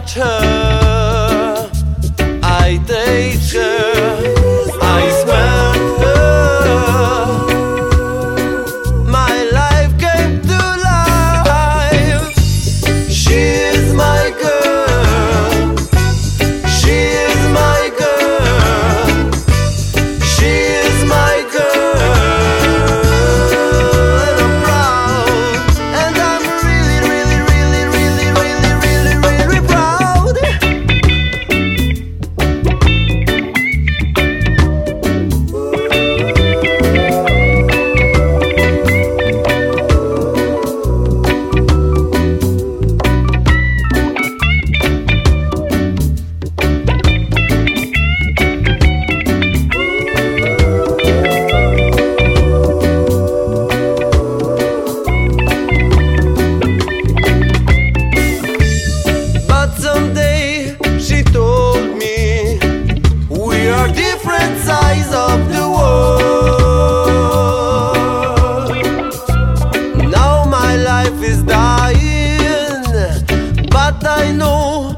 touch her. But I know